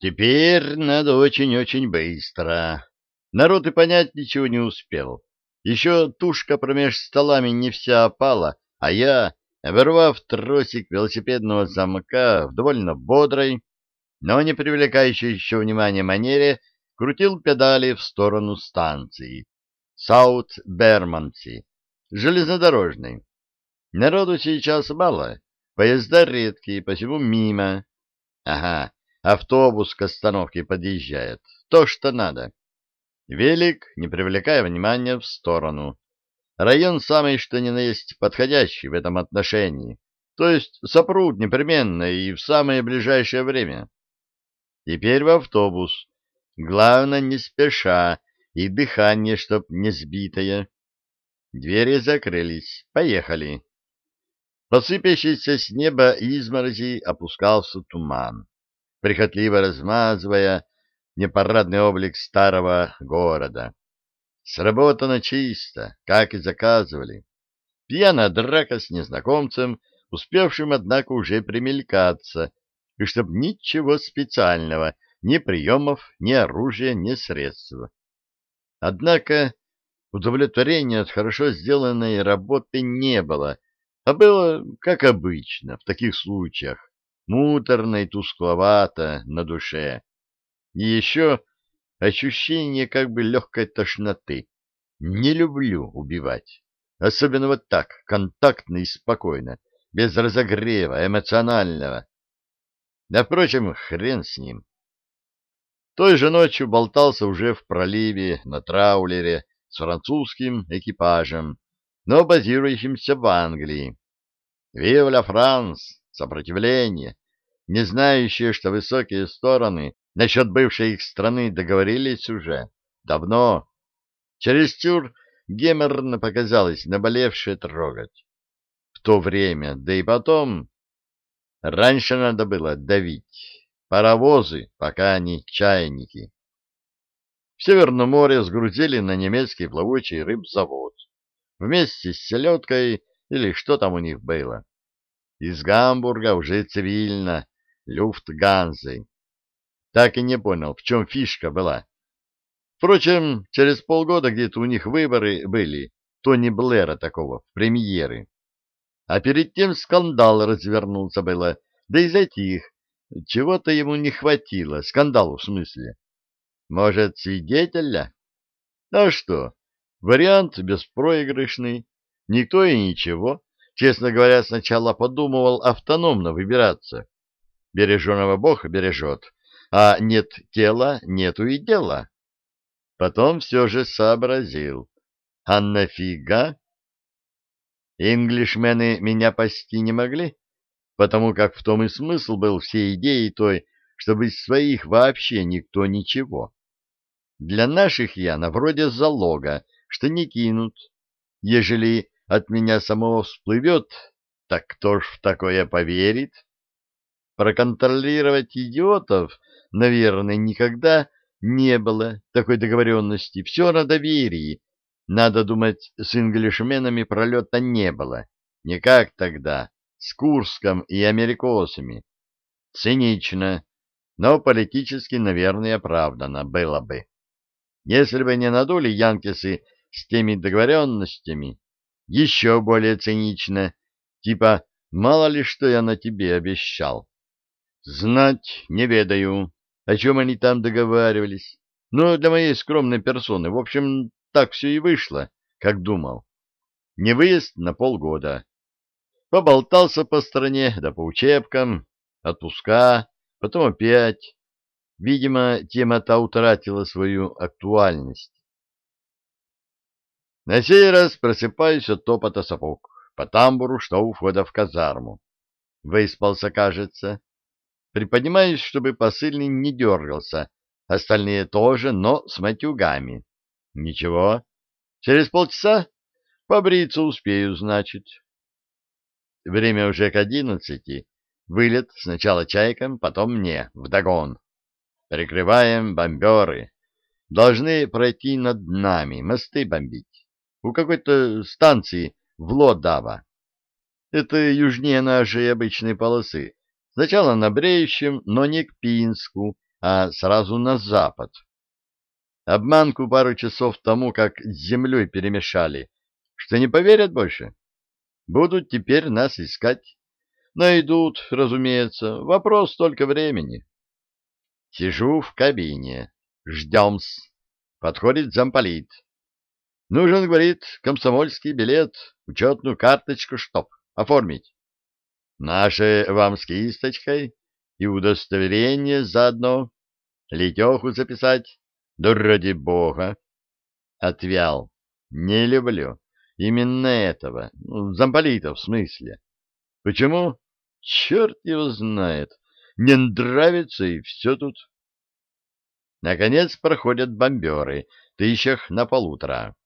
Теперь надо очень-очень быстро. Народ и понять ничего не успел. Еще тушка промеж столами не вся опала, а я, оборвав тросик велосипедного замка в довольно бодрой, но не привлекающей еще внимания манере, крутил педали в сторону станции. Саут-Берманси, железнодорожной. Народу сейчас мало, поезда редкие, посему мимо. Ага, автобус к остановке подъезжает. То, что надо. Велик, не привлекая внимания, в сторону. Район самый что ни на есть подходящий в этом отношении. То есть сопрут непременно и в самое ближайшее время. Теперь в автобус. Главное, не спеша, и дыхание, чтоб не сбитое. Двери закрылись. Поехали. Посыпящийся с неба изморози опускался туман прихотливо размазывая непарадный облик старого города. Сработано чисто, как и заказывали. Пьяная драка с незнакомцем, успевшим, однако, уже примелькаться, и чтоб ничего специального, ни приемов, ни оружия, ни средств. Однако удовлетворения от хорошо сделанной работы не было, а было, как обычно, в таких случаях муторно и тускловато на душе. И еще ощущение как бы легкой тошноты. Не люблю убивать. Особенно вот так, контактно и спокойно, без разогрева, эмоционального. Да, впрочем, хрен с ним. Той же ночью болтался уже в проливе на траулере с французским экипажем, но базирующимся в Англии. «Вив ла Франс!» Сопротивление! Не знающие, что высокие стороны насчет бывшей их страны договорились уже давно. Чересчур геморно показалось наболевшее трогать. В то время, да и потом, раньше надо было давить. Паровозы, пока они чайники. В Северном море сгрузили на немецкий плавучий рыбзавод вместе с селедкой или что там у них было. Из Гамбурга уже цивильно Люфтганзой. Так и не понял, в чем фишка была. Впрочем, через полгода где-то у них выборы были, Тони Блэра такого, премьеры. А перед тем скандал развернулся было, да из этих, чего-то ему не хватило, скандалу в смысле. Может, свидетеля? А что, вариант беспроигрышный, никто и ничего. Честно говоря, сначала подумывал автономно выбираться. Береженого Бог бережет, а нет тела, нету и дела. Потом все же сообразил. А нафига? Инглишмены меня пасти не могли, потому как в том и смысл был всей идеи той, чтобы из своих вообще никто ничего. Для наших я на вроде залога, что не кинут. Ежели от меня самого всплывет, так кто ж в такое поверит? Проконтролировать идиотов, наверное, никогда не было такой договоренности. Все на доверии. Надо думать, с инглишменами пролета не было. Не как тогда, с Курском и америкосами. Цинично, но политически, наверное, оправдано было бы. Если бы не надули янкисы с теми договоренностями, еще более цинично, типа «мало ли что я на тебе обещал». Знать не ведаю, о чем они там договаривались. Но для моей скромной персоны, в общем, так все и вышло, как думал. Не выезд на полгода. Поболтался по стране, да по учебкам, отпуска, потом опять. Видимо, тема-то утратила свою актуальность. На сей раз просыпаюсь от топота сапог по тамбуру, что у входа в казарму. Выспался, кажется. Приподнимаюсь, чтобы посыльный не дергался, остальные тоже, но с матюгами. Ничего, через полчаса побриться успею, значит. Время уже к одиннадцати. Вылет сначала чайкам, потом мне, вдогон. Прикрываем бомберы. Должны пройти над нами, мосты бомбить. У какой-то станции в Лодава. Это южнее нашей обычной полосы. Сначала на Бреющем, но не к Пинску, а сразу на запад. Обманку пару часов тому, как с землей перемешали, что не поверят больше. Будут теперь нас искать. Найдут, разумеется, вопрос только времени. Сижу в кабине, ждем-с. Подходит замполит. Нужен, говорит, комсомольский билет, учетную карточку, чтоб оформить. Наше вам с кисточкой и удостоверение заодно. Летеху записать. Да ради бога. Отвял. Не люблю. Именно этого. Ну, замполита в смысле. Почему? Черт его знает. Не нравится и все тут. Наконец проходят бомберы, тысячах на полутора.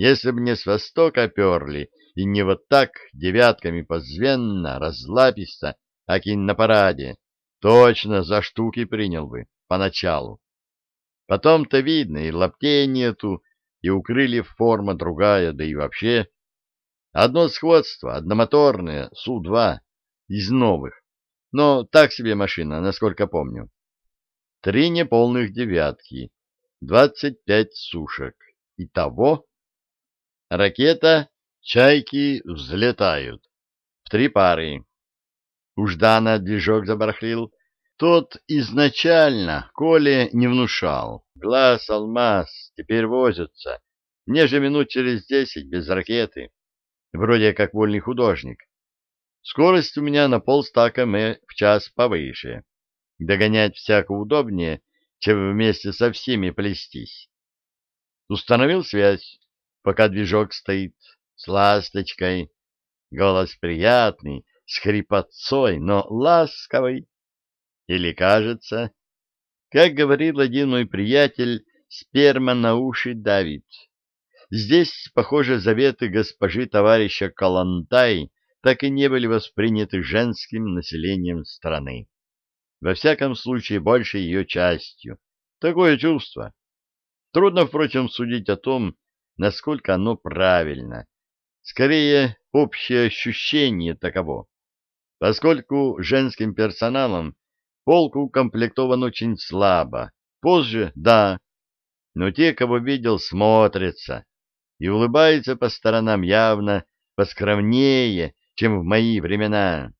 Если бы не с востока перли, и не вот так девятками позвенно, разлаписто, аки на параде, точно за штуки принял бы поначалу. Потом-то видно, и лаптей нету, и у крыльев форма другая, да и вообще. Одно сходство, одномоторное, Су-2, из новых, но так себе машина, насколько помню. Три неполных девятки, двадцать пять сушек. Итого ракета «Чайки» взлетают. В три пары. У Ждана движок забарахлил. Тот изначально Коле не внушал. Глаз, алмаз, теперь возятся. Мне же минут через десять без ракеты. Вроде как вольный художник. Скорость у меня на полста км в час повыше. Догонять всяко удобнее, чем вместе со всеми плестись. Установил связь, пока движок стоит, с ласточкой. Голос приятный, с хрипотцой, но ласковый. Или кажется, как говорил один мой приятель, сперма на уши давит. Здесь, похоже, заветы госпожи товарища Калантай так и не были восприняты женским населением страны. Во всяком случае, большей ее частью. Такое чувство. Трудно, впрочем, судить о том, насколько оно правильно. Скорее, общее ощущение таково. Поскольку женским персоналом полк укомплектован очень слабо. Позже — да, но те, кого видел, смотрятся и улыбаются по сторонам явно поскромнее, чем в мои времена.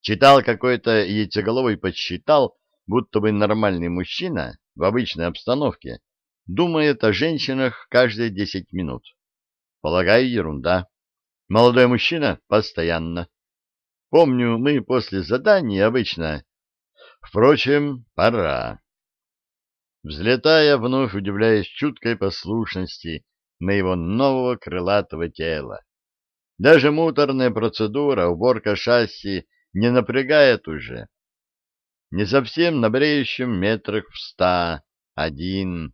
Читал какой-то яйцеголовый подсчитал, будто бы нормальный мужчина в обычной обстановке думает о женщинах каждые десять минут. Полагаю, ерунда. Молодой мужчина — постоянно. Помню, мы после задания обычно... Впрочем, пора. Взлетая, вновь удивляясь чуткой послушности моего нового крылатого тела. Даже муторная процедура, уборка шасси не напрягает уже. Не совсем на бреющем метрах в ста, один.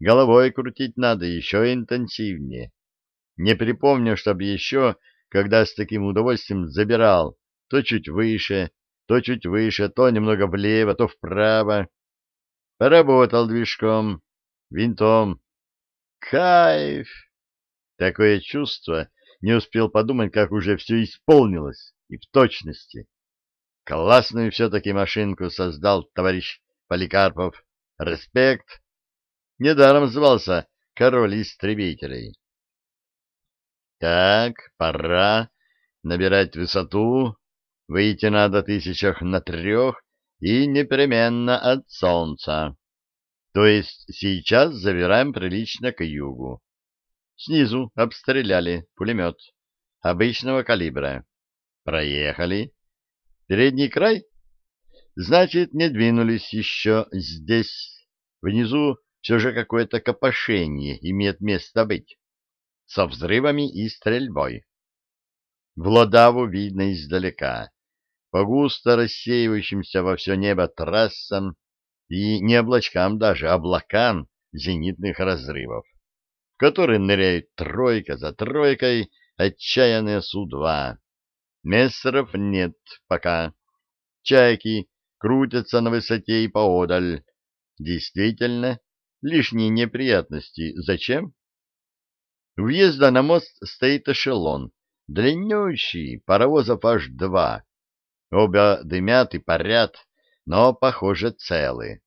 Головой крутить надо еще интенсивнее. Не припомню, чтобы еще, когда с таким удовольствием забирал, то чуть выше, то чуть выше, то немного влево, то вправо. Поработал движком, винтом. Кайф! Такое чувство, не успел подумать, как уже все исполнилось, и в точности. Классную все-таки машинку создал товарищ Поликарпов. Респект! Недаром звался король истребителей. Так, пора набирать высоту. Выйти надо тысячах на трех и непременно от солнца. То есть сейчас забираем прилично к югу. Снизу обстреляли пулемет обычного калибра. Проехали. Передний край? Значит, не двинулись еще здесь. Внизу все же какое-то копошение имеет место быть. Со взрывами и стрельбой. Владаву видно издалека. По густо рассеивающимся во все небо трассам и не облачкам даже, а облакам зенитных разрывов который ныряет тройка за тройкой отчаянные Су-2. Мессеров нет пока. Чайки крутятся на высоте и поодаль. Действительно, лишние неприятности. Зачем? У въезда на мост стоит эшелон, длиннющий, паровозов аж два. Оба дымят и парят, но, похоже, целы.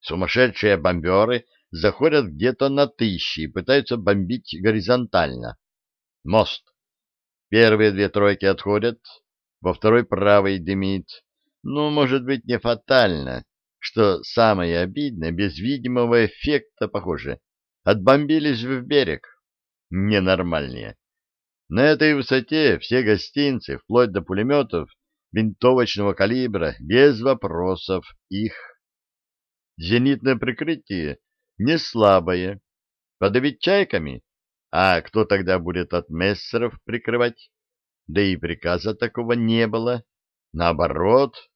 Сумасшедшие бомберы заходят где-то на тысячи и пытаются бомбить горизонтально. Мост. Первые две тройки отходят, во второй правый дымит. Ну, может быть, не фатально, что самое обидное, без видимого эффекта, похоже, отбомбились в берег. Ненормальнее. На этой высоте все гостинцы, вплоть до пулеметов винтовочного калибра, без вопросов их. Зенитное прикрытие не слабое. Подавить чайками? А кто тогда будет от мессеров прикрывать? Да и приказа такого не было. Наоборот,